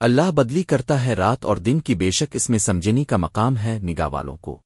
اللہ بدلی کرتا ہے رات اور دن کی بے شک اس میں سمجھنی کا مقام ہے نگاہ والوں کو۔